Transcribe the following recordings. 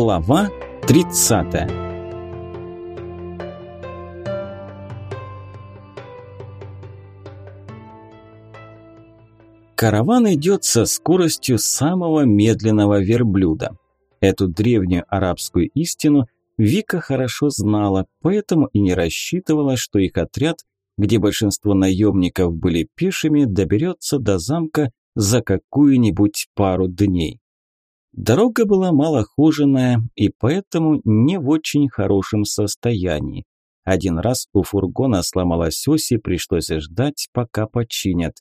Глава 30 Караван идет со скоростью самого медленного верблюда. Эту древнюю арабскую истину Вика хорошо знала, поэтому и не рассчитывала, что их отряд, где большинство наемников были пешими, доберется до замка за какую-нибудь пару дней. Дорога была малохоженная и поэтому не в очень хорошем состоянии. Один раз у фургона сломалась ось и пришлось ждать, пока починят.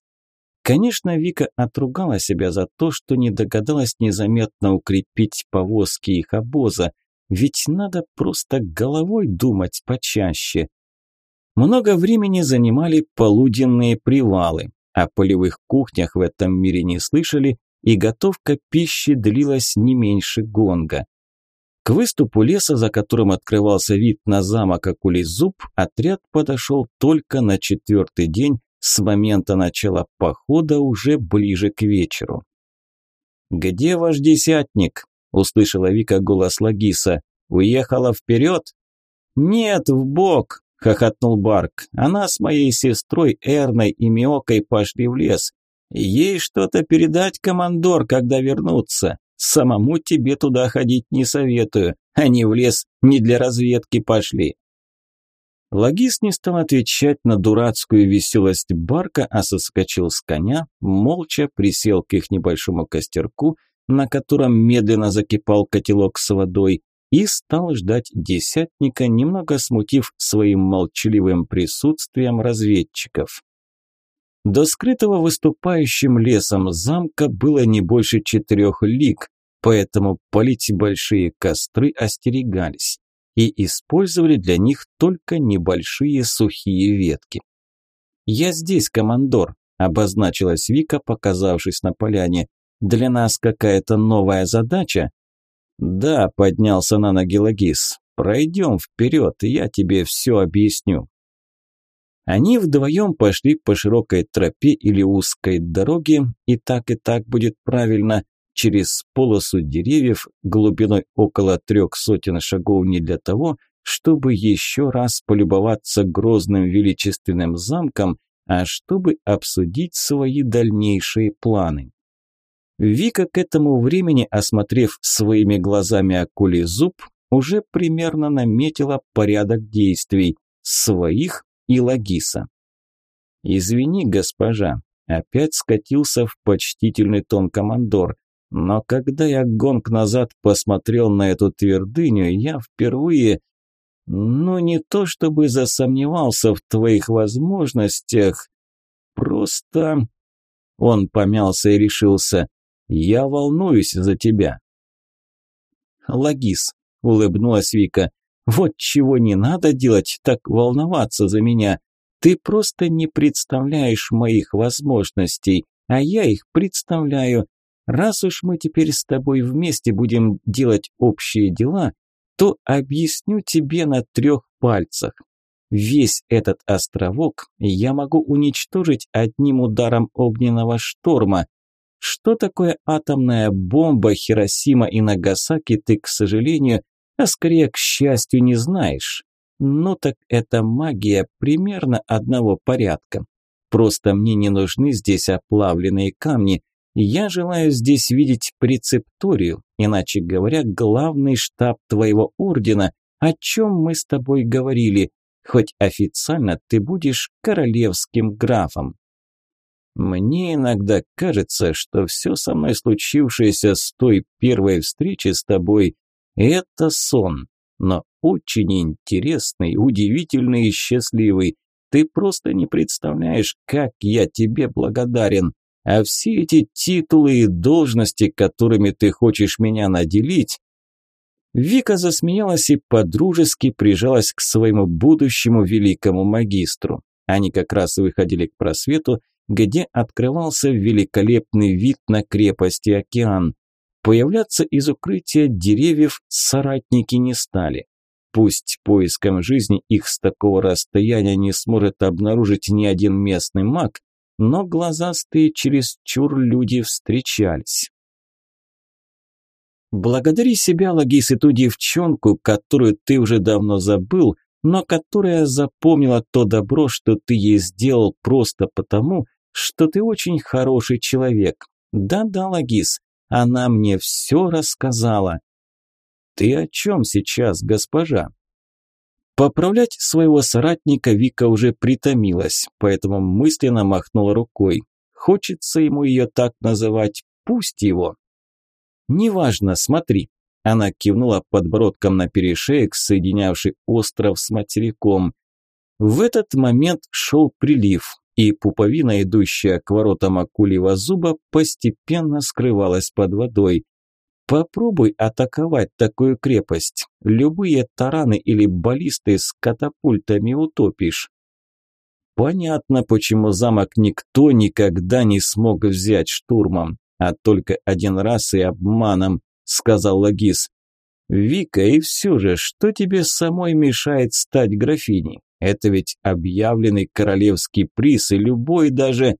Конечно, Вика отругала себя за то, что не догадалась незаметно укрепить повозки их обоза, ведь надо просто головой думать почаще. Много времени занимали полуденные привалы. О полевых кухнях в этом мире не слышали, и готовка пищи длилась не меньше гонга. К выступу леса, за которым открывался вид на замок Акулизуб, отряд подошел только на четвертый день с момента начала похода уже ближе к вечеру. «Где ваш десятник?» – услышала Вика голос Лагиса. «Уехала вперед?» «Нет, в бок!» – хохотнул Барк. «Она с моей сестрой Эрной и Миокой пошли в лес. Ей что-то передать, командор, когда вернутся. Самому тебе туда ходить не советую. Они в лес не для разведки пошли. Логист не стал отвечать на дурацкую веселость Барка, а соскочил с коня, молча присел к их небольшому костерку, на котором медленно закипал котелок с водой, и стал ждать десятника, немного смутив своим молчаливым присутствием разведчиков. До скрытого выступающим лесом замка было не больше четырех лиг, поэтому полить большие костры остерегались и использовали для них только небольшие сухие ветки. «Я здесь, командор», – обозначилась Вика, показавшись на поляне. «Для нас какая-то новая задача?» «Да», – поднялся на ноги Лагис. «Пройдем вперед, и я тебе все объясню». Они вдвоем пошли по широкой тропе или узкой дороге, и так и так будет правильно, через полосу деревьев глубиной около трех сотен шагов не для того, чтобы еще раз полюбоваться грозным величественным замком, а чтобы обсудить свои дальнейшие планы. Вика к этому времени, осмотрев своими глазами акулий зуб, уже примерно наметила порядок действий своих и Лагиса. «Извини, госпожа», – опять скатился в почтительный тон командор, но когда я гонг назад посмотрел на эту твердыню, я впервые, ну не то чтобы засомневался в твоих возможностях, просто... Он помялся и решился. Я волнуюсь за тебя. Лагис, улыбнулась Вика. Вот чего не надо делать, так волноваться за меня. Ты просто не представляешь моих возможностей, а я их представляю. Раз уж мы теперь с тобой вместе будем делать общие дела, то объясню тебе на трех пальцах. Весь этот островок я могу уничтожить одним ударом огненного шторма. Что такое атомная бомба Хиросима и Нагасаки, ты, к сожалению, а скорее, к счастью, не знаешь. Ну так это магия примерно одного порядка. Просто мне не нужны здесь оплавленные камни. Я желаю здесь видеть прецепторию, иначе говоря, главный штаб твоего ордена, о чем мы с тобой говорили, хоть официально ты будешь королевским графом. Мне иногда кажется, что все со мной случившееся с той первой встречи с тобой это сон, но очень интересный, удивительный и счастливый. Ты просто не представляешь, как я тебе благодарен. А все эти титулы и должности, которыми ты хочешь меня наделить... Вика засмеялась и подружески прижалась к своему будущему великому магистру. Они как раз выходили к просвету, где открывался великолепный вид на крепости океан. Появляться из укрытия деревьев соратники не стали. Пусть поиском жизни их с такого расстояния не сможет обнаружить ни один местный маг, но глазастые чересчур люди встречались. Благодари себя, Лагис, и ту девчонку, которую ты уже давно забыл, но которая запомнила то добро, что ты ей сделал просто потому, что ты очень хороший человек. Да-да, Лагис, она мне все рассказала. Ты о чем сейчас, госпожа? Поправлять своего соратника Вика уже притомилась, поэтому мысленно махнула рукой. Хочется ему ее так называть, пусть его. «Неважно, смотри». Она кивнула подбородком на перешеек, соединявший остров с материком. В этот момент шел прилив, и пуповина, идущая к воротам акулего зуба, постепенно скрывалась под водой. Попробуй атаковать такую крепость. Любые тараны или баллисты с катапультами утопишь. Понятно, почему замок никто никогда не смог взять штурмом а только один раз и обманом», – сказал Лагис. «Вика, и все же, что тебе самой мешает стать графиней? Это ведь объявленный королевский приз, и любой даже...»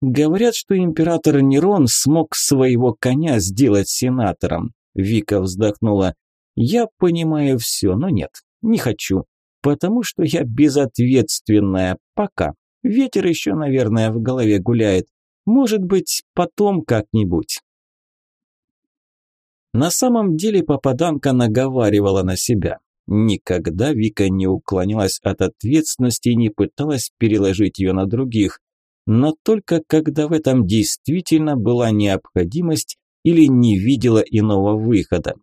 «Говорят, что император Нерон смог своего коня сделать сенатором», – Вика вздохнула. «Я понимаю все, но нет, не хочу, потому что я безответственная пока. Ветер еще, наверное, в голове гуляет. Может быть, потом как-нибудь. На самом деле попаданка наговаривала на себя. Никогда Вика не уклонялась от ответственности и не пыталась переложить ее на других. Но только когда в этом действительно была необходимость или не видела иного выхода.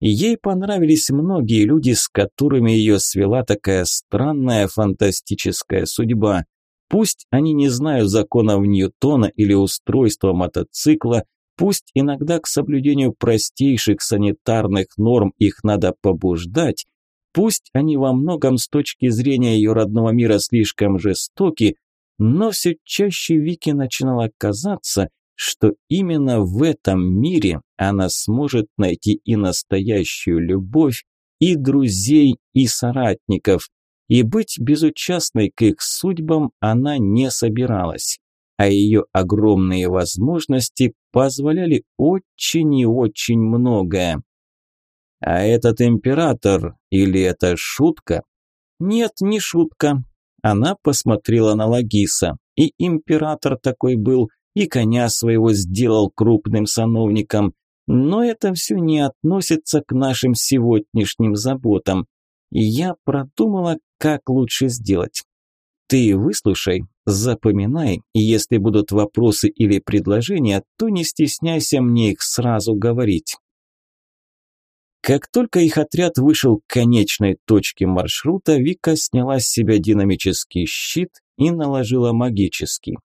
Ей понравились многие люди, с которыми ее свела такая странная фантастическая судьба – Пусть они не знают законов Ньютона или устройства мотоцикла, пусть иногда к соблюдению простейших санитарных норм их надо побуждать, пусть они во многом с точки зрения ее родного мира слишком жестоки, но все чаще Вики начинало казаться, что именно в этом мире она сможет найти и настоящую любовь, и друзей, и соратников и быть безучастной к их судьбам она не собиралась, а ее огромные возможности позволяли очень и очень многое. А этот император или это шутка? Нет, не шутка. Она посмотрела на Лагиса, и император такой был, и коня своего сделал крупным сановником, но это все не относится к нашим сегодняшним заботам. Я продумала, как лучше сделать. Ты выслушай, запоминай, если будут вопросы или предложения, то не стесняйся мне их сразу говорить. Как только их отряд вышел к конечной точке маршрута, Вика сняла с себя динамический щит и наложила магический.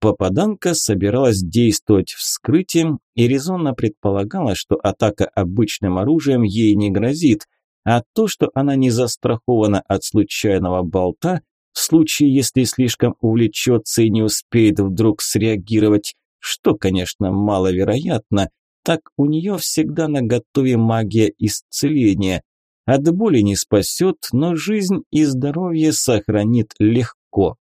Попаданка собиралась действовать вскрытием и резонно предполагала, что атака обычным оружием ей не грозит – а то, что она не застрахована от случайного болта, в случае, если слишком увлечется и не успеет вдруг среагировать, что, конечно, маловероятно, так у нее всегда на готове магия исцеления. От боли не спасет, но жизнь и здоровье сохранит легко.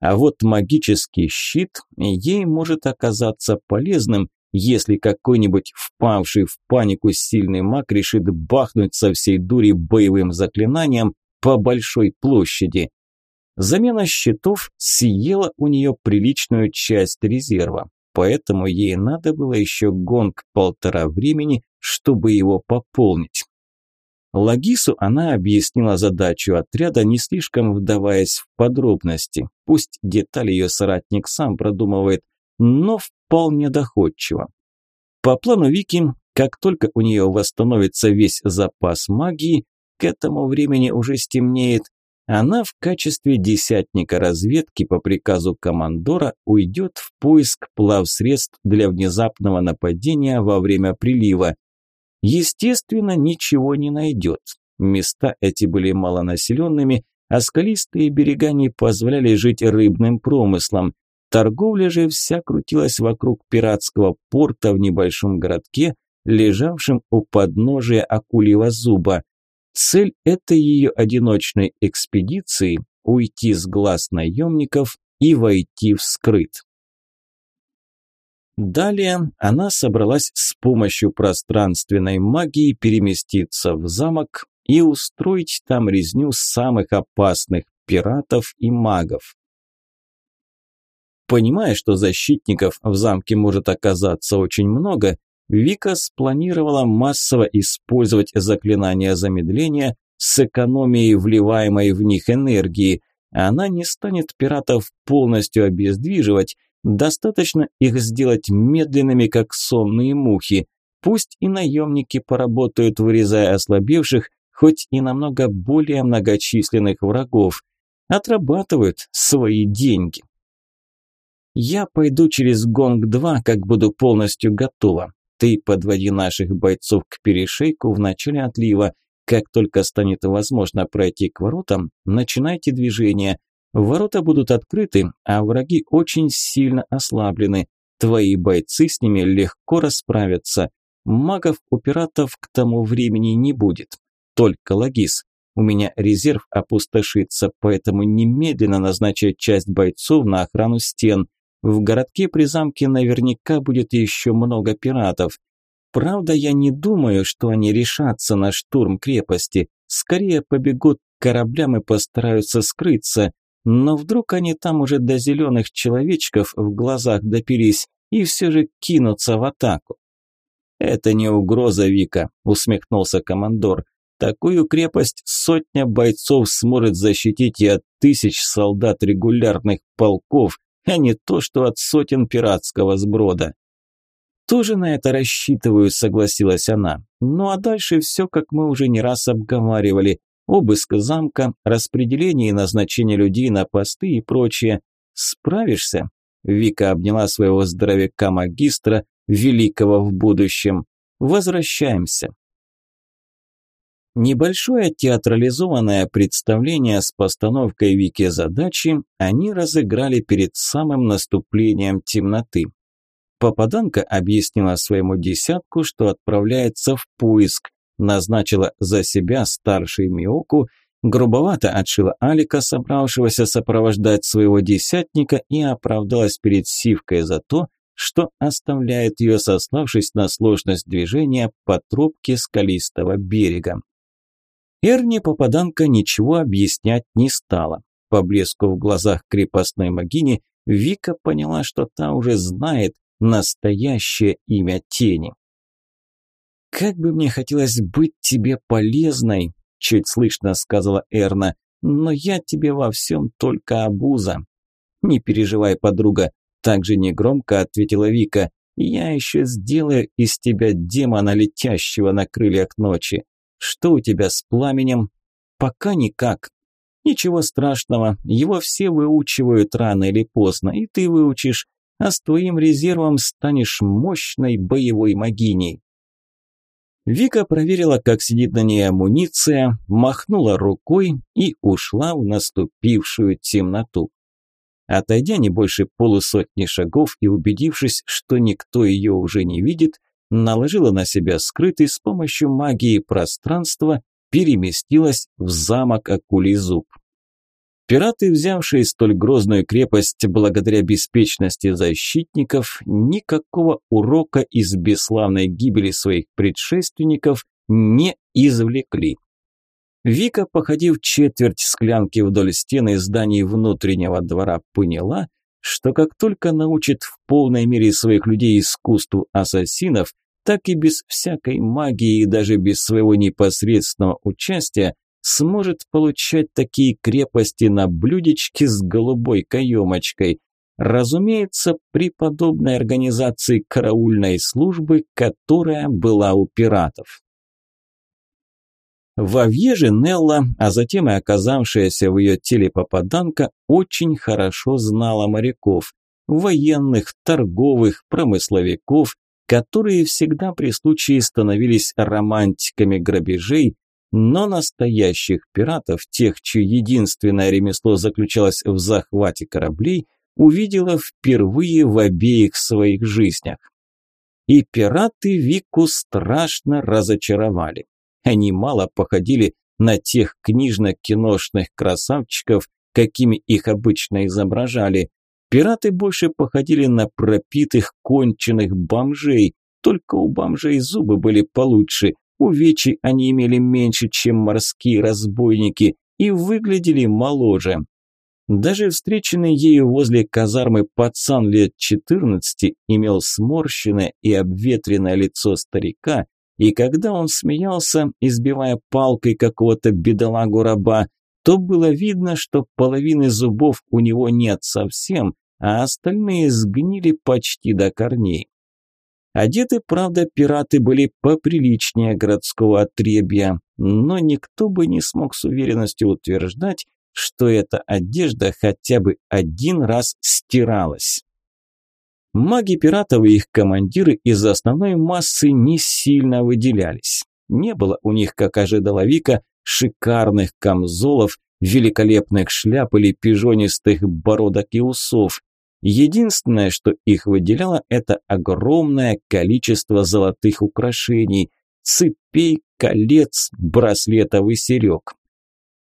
А вот магический щит ей может оказаться полезным, если какой-нибудь впавший в панику сильный маг решит бахнуть со всей дури боевым заклинанием по большой площади. Замена щитов съела у нее приличную часть резерва, поэтому ей надо было еще гонг полтора времени, чтобы его пополнить. Лагису она объяснила задачу отряда, не слишком вдаваясь в подробности. Пусть детали ее соратник сам продумывает, но вполне доходчиво. По плану Вики, как только у нее восстановится весь запас магии, к этому времени уже стемнеет, она в качестве десятника разведки по приказу командора уйдет в поиск плавсредств для внезапного нападения во время прилива. Естественно, ничего не найдет. Места эти были малонаселенными, а скалистые берега не позволяли жить рыбным промыслом. Торговля же вся крутилась вокруг пиратского порта в небольшом городке, лежавшем у подножия акульего зуба. Цель этой ее одиночной экспедиции – уйти с глаз наемников и войти в скрыт. Далее она собралась с помощью пространственной магии переместиться в замок и устроить там резню самых опасных пиратов и магов. Понимая, что защитников в замке может оказаться очень много, Вика спланировала массово использовать заклинания замедления с экономией вливаемой в них энергии. Она не станет пиратов полностью обездвиживать, достаточно их сделать медленными, как сонные мухи. Пусть и наемники поработают, вырезая ослабевших, хоть и намного более многочисленных врагов. Отрабатывают свои деньги. Я пойду через Гонг-2, как буду полностью готова. Ты подводи наших бойцов к перешейку в начале отлива. Как только станет возможно пройти к воротам, начинайте движение. Ворота будут открыты, а враги очень сильно ослаблены. Твои бойцы с ними легко расправятся. Магов у пиратов к тому времени не будет. Только логис. У меня резерв опустошится, поэтому немедленно назначать часть бойцов на охрану стен – в городке при замке наверняка будет еще много пиратов. Правда, я не думаю, что они решатся на штурм крепости. Скорее побегут к кораблям и постараются скрыться. Но вдруг они там уже до зеленых человечков в глазах допились и все же кинутся в атаку. «Это не угроза, Вика», – усмехнулся командор. «Такую крепость сотня бойцов сможет защитить и от тысяч солдат регулярных полков, а не то, что от сотен пиратского сброда. Тоже на это рассчитываю, согласилась она. Ну а дальше все, как мы уже не раз обговаривали. Обыск замка, распределение и назначение людей на посты и прочее. Справишься? Вика обняла своего здоровяка-магистра, великого в будущем. Возвращаемся. Небольшое театрализованное представление с постановкой Вики задачи они разыграли перед самым наступлением темноты. Попаданка объяснила своему десятку, что отправляется в поиск, назначила за себя старший Миоку, грубовато отшила Алика, собравшегося сопровождать своего десятника, и оправдалась перед Сивкой за то, что оставляет ее, сославшись на сложность движения по тропке скалистого берега. Эрни попаданка ничего объяснять не стала. По блеску в глазах крепостной могини Вика поняла, что та уже знает настоящее имя тени. «Как бы мне хотелось быть тебе полезной», – чуть слышно сказала Эрна, – «но я тебе во всем только обуза». «Не переживай, подруга», – также негромко ответила Вика, – «я еще сделаю из тебя демона, летящего на крыльях ночи. Что у тебя с пламенем? Пока никак. Ничего страшного, его все выучивают рано или поздно, и ты выучишь, а с твоим резервом станешь мощной боевой могиней. Вика проверила, как сидит на ней амуниция, махнула рукой и ушла в наступившую темноту. Отойдя не больше полусотни шагов и убедившись, что никто ее уже не видит, наложила на себя скрытый с помощью магии пространства, переместилась в замок Акулизуб. Пираты, взявшие столь грозную крепость благодаря беспечности защитников, никакого урока из бесславной гибели своих предшественников не извлекли. Вика, походив четверть склянки вдоль стены зданий внутреннего двора, поняла, что как только научит в полной мере своих людей искусству ассасинов, так и без всякой магии и даже без своего непосредственного участия сможет получать такие крепости на блюдечке с голубой каемочкой. Разумеется, при подобной организации караульной службы, которая была у пиратов. Во Вьеже Нелла, а затем и оказавшаяся в ее теле попаданка, очень хорошо знала моряков, военных, торговых, промысловиков, которые всегда при случае становились романтиками грабежей, но настоящих пиратов, тех, чье единственное ремесло заключалось в захвате кораблей, увидела впервые в обеих своих жизнях. И пираты Вику страшно разочаровали. Они мало походили на тех книжно-киношных красавчиков, какими их обычно изображали. Пираты больше походили на пропитых конченых бомжей, только у бомжей зубы были получше, увечий они имели меньше, чем морские разбойники, и выглядели моложе. Даже встреченный ею возле казармы пацан лет 14 имел сморщенное и обветренное лицо старика, и когда он смеялся, избивая палкой какого-то бедолагу-раба, то было видно, что половины зубов у него нет совсем, а остальные сгнили почти до корней. Одеты, правда, пираты были поприличнее городского отребья, но никто бы не смог с уверенностью утверждать, что эта одежда хотя бы один раз стиралась. Маги пиратов и их командиры из основной массы не сильно выделялись. Не было у них, как ожидала Вика, шикарных камзолов, великолепных шляп или пижонистых бородок и усов. Единственное, что их выделяло, это огромное количество золотых украшений, цепей, колец, браслетов и серег.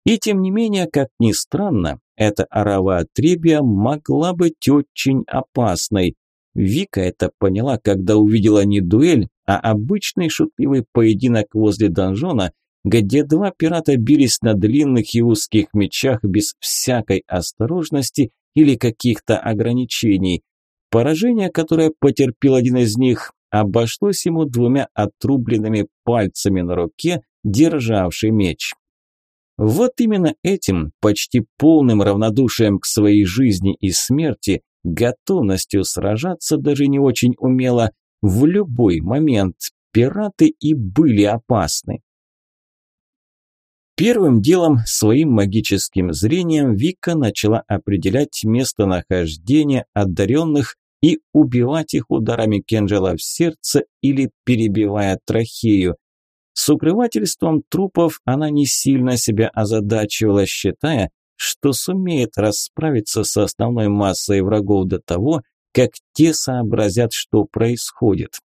И тем не менее, как ни странно, эта орава отребья могла быть очень опасной. Вика это поняла, когда увидела не дуэль, а обычный шутливый поединок возле донжона, где два пирата бились на длинных и узких мечах без всякой осторожности или каких-то ограничений. Поражение, которое потерпел один из них, обошлось ему двумя отрубленными пальцами на руке, державший меч. Вот именно этим, почти полным равнодушием к своей жизни и смерти, готовностью сражаться даже не очень умело, в любой момент пираты и были опасны. Первым делом своим магическим зрением Вика начала определять местонахождение одаренных и убивать их ударами кинжала в сердце или перебивая трахею. С укрывательством трупов она не сильно себя озадачивала, считая, что сумеет расправиться с основной массой врагов до того, как те сообразят, что происходит.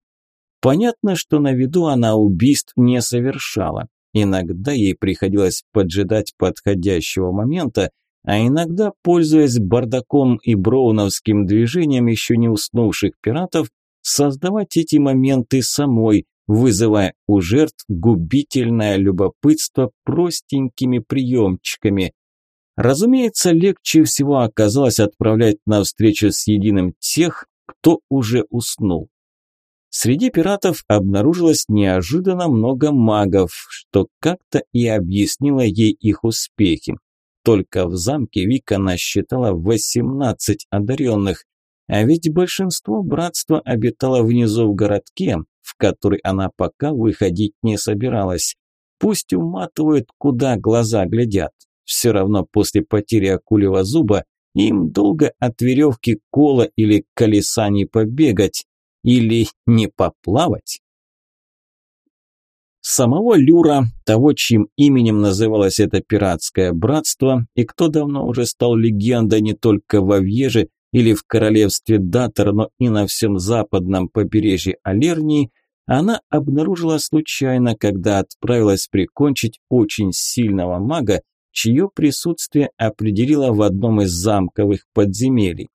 Понятно, что на виду она убийств не совершала. Иногда ей приходилось поджидать подходящего момента, а иногда, пользуясь бардаком и броуновским движением еще не уснувших пиратов, создавать эти моменты самой, вызывая у жертв губительное любопытство простенькими приемчиками. Разумеется, легче всего оказалось отправлять на встречу с единым тех, кто уже уснул. Среди пиратов обнаружилось неожиданно много магов, что как-то и объяснило ей их успехи. Только в замке Вика насчитала 18 одаренных, а ведь большинство братства обитало внизу в городке, в который она пока выходить не собиралась. Пусть уматывают, куда глаза глядят. Все равно после потери акулего зуба им долго от веревки кола или колеса не побегать, или не поплавать? Самого Люра, того, чьим именем называлось это пиратское братство, и кто давно уже стал легендой не только во Вьеже или в королевстве Датор, но и на всем западном побережье Алернии, она обнаружила случайно, когда отправилась прикончить очень сильного мага, чье присутствие определила в одном из замковых подземелий.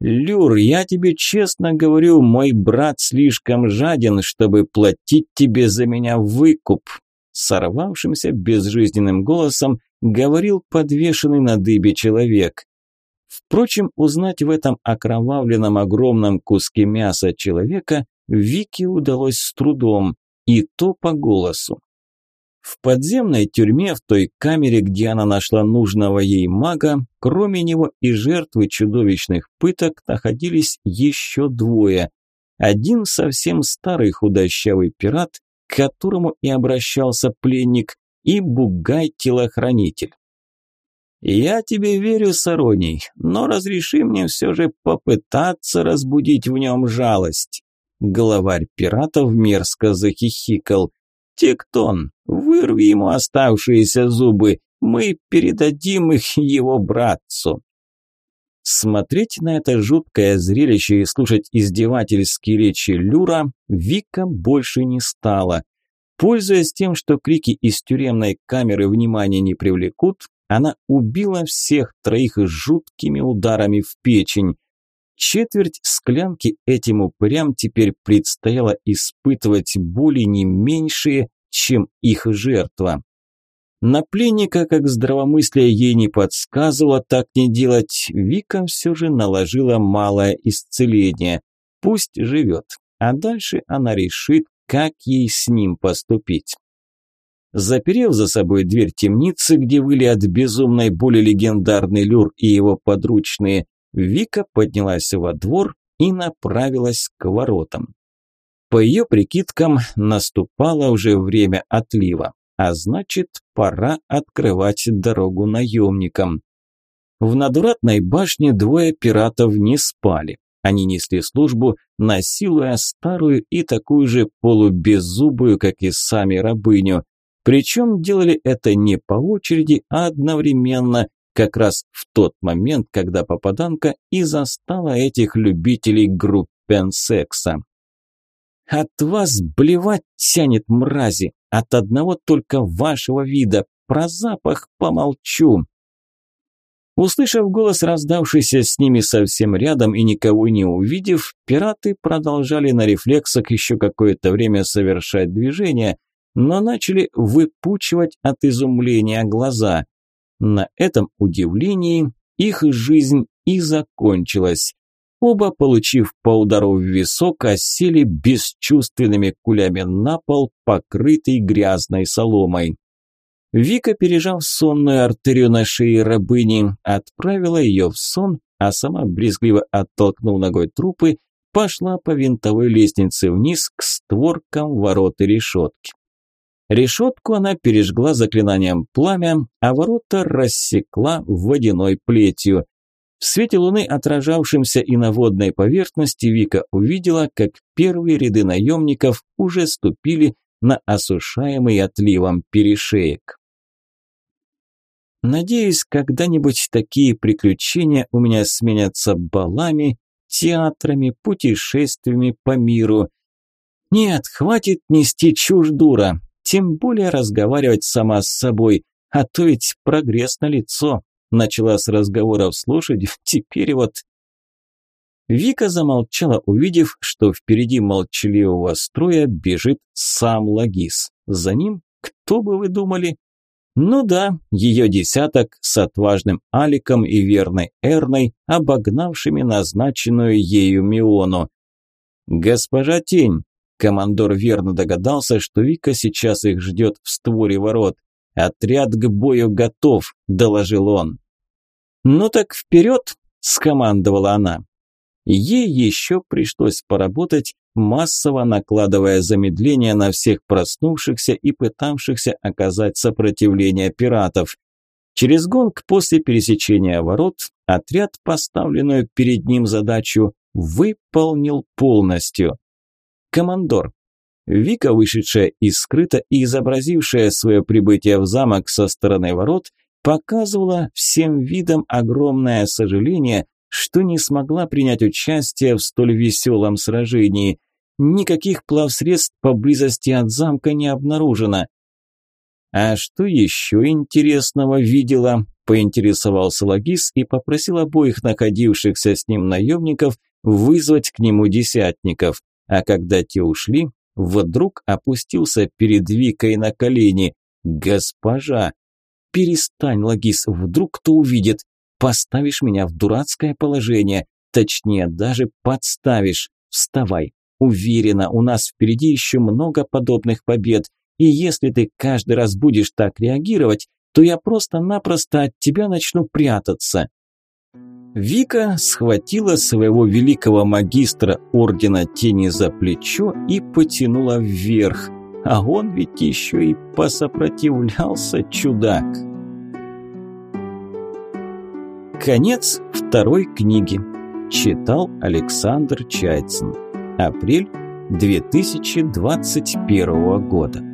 «Люр, я тебе честно говорю, мой брат слишком жаден, чтобы платить тебе за меня выкуп», сорвавшимся безжизненным голосом говорил подвешенный на дыбе человек. Впрочем, узнать в этом окровавленном огромном куске мяса человека Вике удалось с трудом, и то по голосу. В подземной тюрьме, в той камере, где она нашла нужного ей мага, кроме него и жертвы чудовищных пыток находились еще двое. Один совсем старый худощавый пират, к которому и обращался пленник, и бугай-телохранитель. «Я тебе верю, Сароний, но разреши мне все же попытаться разбудить в нем жалость». Главарь пиратов мерзко захихикал. «Тектон, вырви ему оставшиеся зубы, мы передадим их его братцу». Смотреть на это жуткое зрелище и слушать издевательские речи Люра Вика больше не стала. Пользуясь тем, что крики из тюремной камеры внимания не привлекут, она убила всех троих жуткими ударами в печень. Четверть склянки этим упырям теперь предстояло испытывать боли не меньшие, чем их жертва. На пленника, как здравомыслие ей не подсказывало так не делать, Вика все же наложила малое исцеление. Пусть живет, а дальше она решит, как ей с ним поступить. Заперев за собой дверь темницы, где выли от безумной боли легендарный Люр и его подручные, Вика поднялась во двор и направилась к воротам. По ее прикидкам, наступало уже время отлива, а значит, пора открывать дорогу наемникам. В надвратной башне двое пиратов не спали. Они несли службу, насилуя старую и такую же полубеззубую, как и сами рабыню. Причем делали это не по очереди, а одновременно, как раз в тот момент, когда попаданка и застала этих любителей группенсекса. «От вас блевать тянет, мрази! От одного только вашего вида! Про запах помолчу!» Услышав голос, раздавшийся с ними совсем рядом и никого не увидев, пираты продолжали на рефлексах еще какое-то время совершать движения, но начали выпучивать от изумления глаза. На этом удивлении их жизнь и закончилась. Оба, получив по удару в висок, осели бесчувственными кулями на пол, покрытый грязной соломой. Вика, пережав сонную артерию на шее рабыни, отправила ее в сон, а сама, брезгливо оттолкнув ногой трупы, пошла по винтовой лестнице вниз к створкам ворот и решетки. Решетку она пережгла заклинанием пламя, а ворота рассекла водяной плетью. В свете луны, отражавшемся и на водной поверхности, Вика увидела, как первые ряды наемников уже ступили на осушаемый отливом перешеек. Надеюсь, когда-нибудь такие приключения у меня сменятся балами, театрами, путешествиями по миру. Нет, хватит нести чушь, дура тем более разговаривать сама с собой, а то ведь прогресс на лицо. Начала с разговоров с лошадью, теперь вот... Вика замолчала, увидев, что впереди молчаливого строя бежит сам Лагис. За ним, кто бы вы думали? Ну да, ее десяток с отважным Аликом и верной Эрной, обогнавшими назначенную ею Миону. «Госпожа Тень, Командор верно догадался, что Вика сейчас их ждет в створе ворот. «Отряд к бою готов», – доложил он. «Ну так вперед!» – скомандовала она. Ей еще пришлось поработать, массово накладывая замедление на всех проснувшихся и пытавшихся оказать сопротивление пиратов. Через гонг после пересечения ворот отряд, поставленную перед ним задачу, выполнил полностью. «Командор». Вика, вышедшая из скрыта и изобразившая свое прибытие в замок со стороны ворот, показывала всем видом огромное сожаление, что не смогла принять участие в столь веселом сражении. Никаких плавсредств поблизости от замка не обнаружено. «А что еще интересного видела?» – поинтересовался Лагис и попросил обоих находившихся с ним наемников вызвать к нему десятников а когда те ушли, вдруг опустился перед Викой на колени. «Госпожа!» «Перестань, Лагис, вдруг кто увидит. Поставишь меня в дурацкое положение. Точнее, даже подставишь. Вставай. Уверена, у нас впереди еще много подобных побед. И если ты каждый раз будешь так реагировать, то я просто-напросто от тебя начну прятаться». Вика схватила своего великого магистра Ордена Тени за плечо и потянула вверх. А он ведь еще и посопротивлялся, чудак. Конец второй книги. Читал Александр Чайцин. Апрель 2021 года.